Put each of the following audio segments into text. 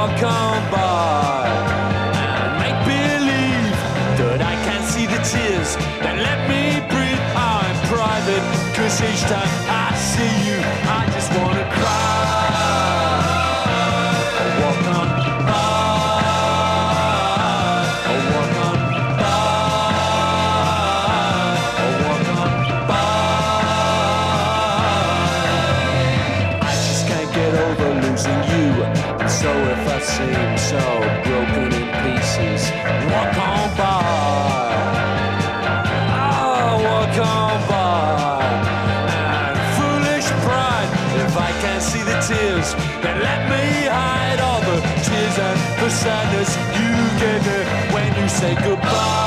walk on by. Seem so broken in pieces, walk on by. Oh, walk on by. And foolish pride, if I can't see the tears, then let me hide all the tears and the sadness you gave me when you say goodbye.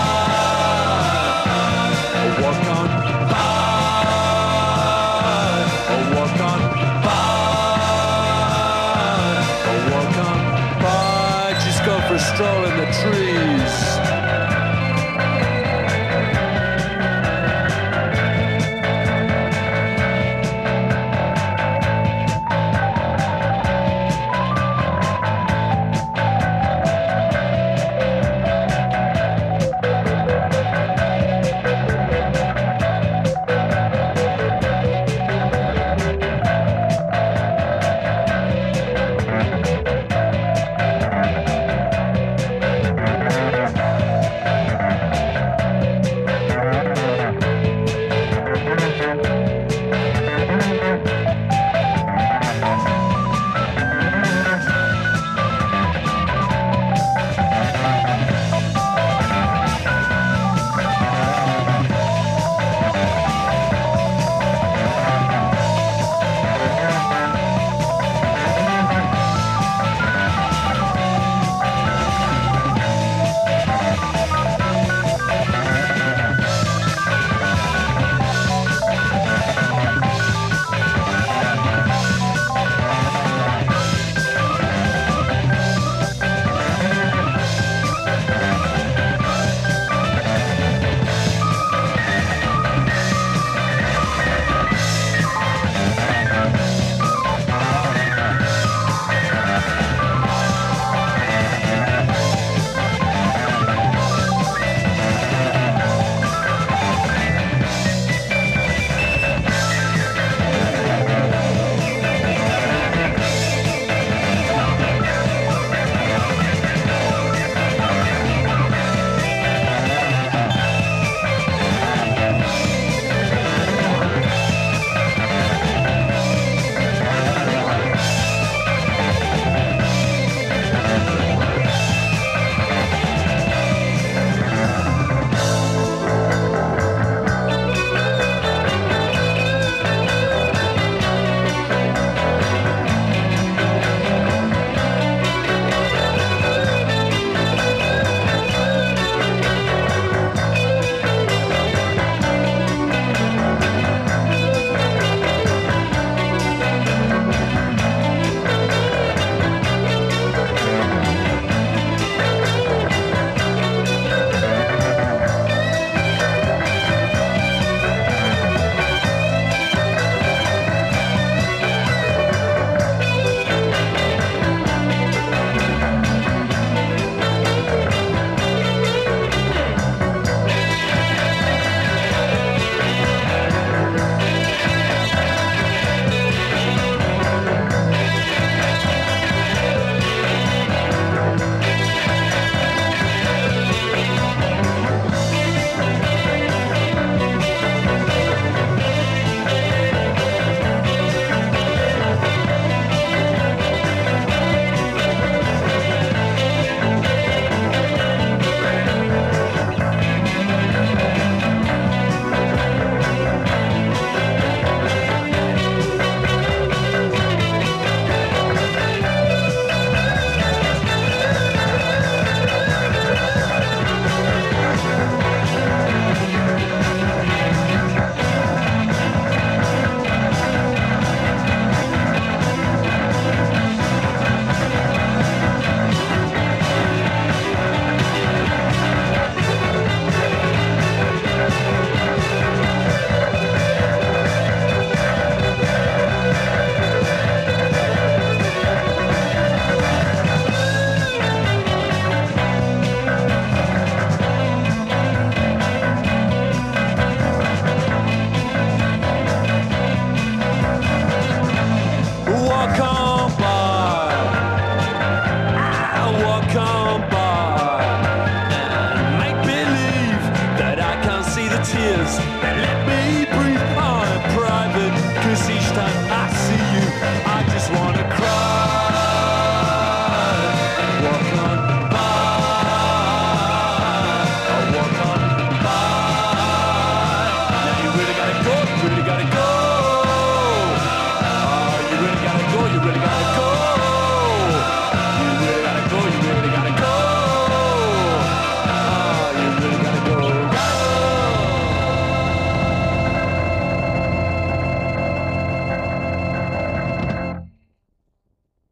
Stroll in the trees.